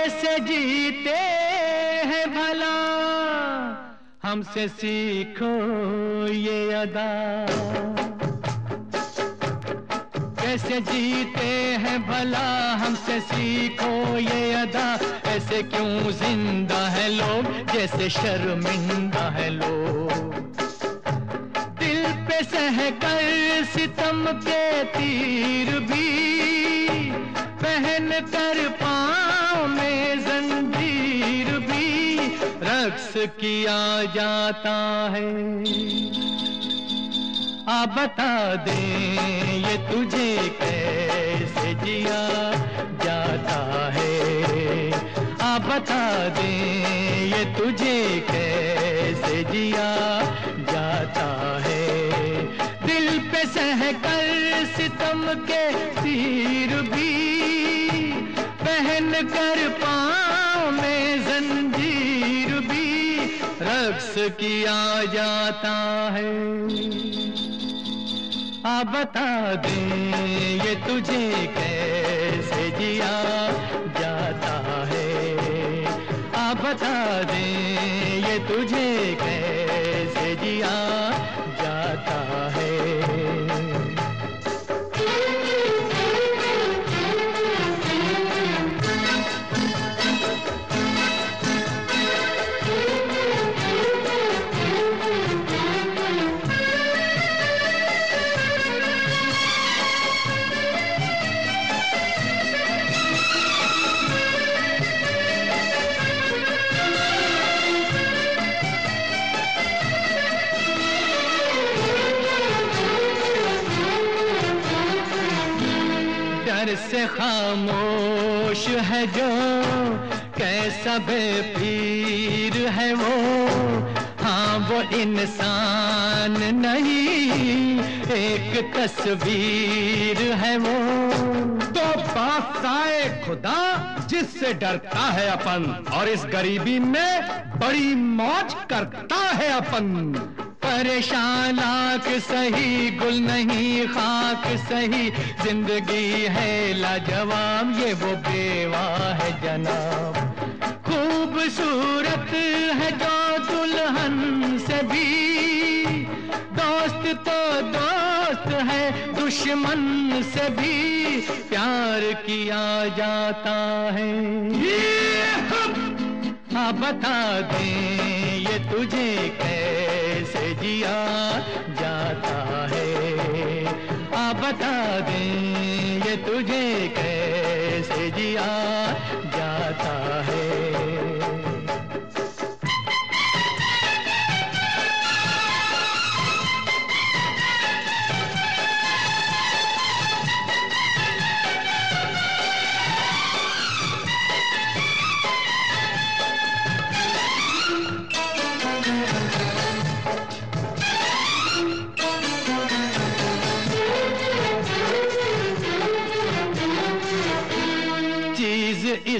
कैसे जीते हैं भला। हमसे सीखो ये अदा। कैसे जीते हैं भला, हमसे सीखो ये अदा। ऐसे क्यों ज़िंदा है लोग, जैसे शर्मिंदा है लोग। दिल पे सह कर सितम के तीर भी पहन कर पाँव में जंजीर भी रक्स किया जाता है। आ बता दे, ये तुझे कैसे जिया जाता है? आ बता दे, ये तुझे कैसे जिया जाता है? के तीर भी पहन कर पाँव में जंजीर भी रक्स किया जाता है। आ बता दे ये तुझे कैसे डर से खामोश है जो, कैसा बेपीर है वो। हाँ वो इंसान नहीं, एक तस्वीर है वो। तो बादशाह खुदा, जिससे डरता है अपन, और इस गरीबी में बड़ी मौज करता है अपन। परेशान लाख सही गुल नहीं, खाक सही, ज़िंदगी है लाजवाब, ये वो बेवा है जनाब। खूबसूरत है जो दुल्हन से भी, दोस्त तो दोस्त है दुश्मन से भी, प्यार किया जाता है। हाँ बता दें, ये तुझे कैसे जिया जाता है। आप बता दें ये तुझे कैसे जिया?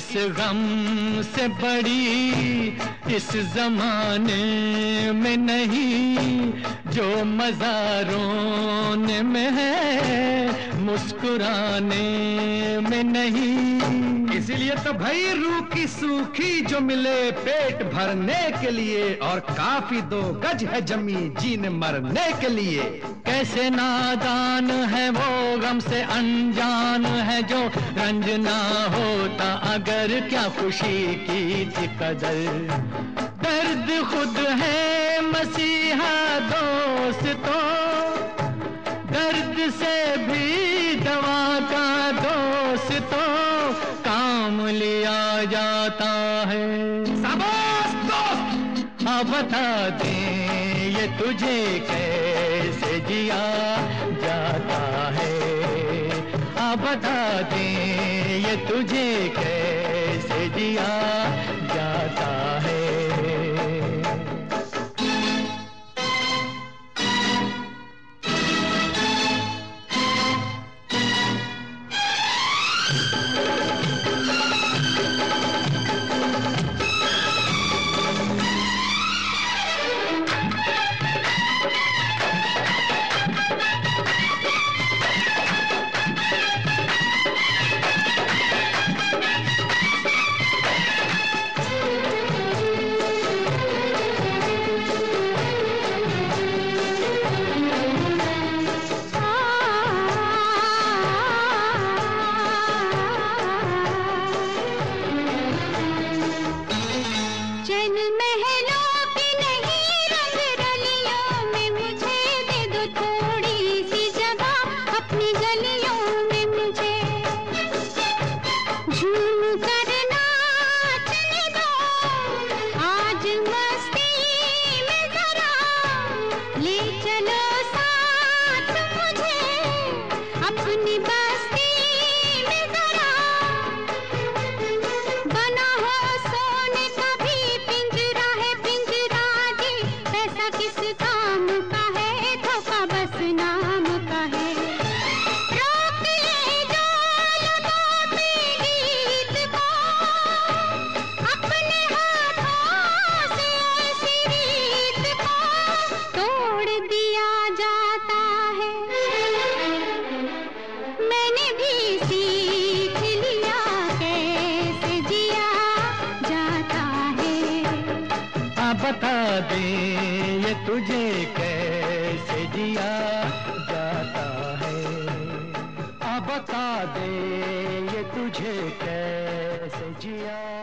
इस गम से बड़ी इस जमाने में नहीं, जो मजारों में है मुस्कुराने में नहीं। इसलिए तो भाई रूह की सूखी जो मिले पेट भरने के लिए, और काफ़ी दो गज है जमी जीने मरने के लिए। कैसे नादान है वो गम से अनजान है जो रंज ना होता अगर क्या खुशी की थी कदर। दर्द खुद है मसीहा दोस्तों दर्द से भी दवा का दोस्तों काम लिया जाता है। दोस्त! हाँ बता दे ये तुझे कैसे जिया चला दे ये तुझे कैसे जिया जाता है? आ बता दे ये तुझे कैसे जिया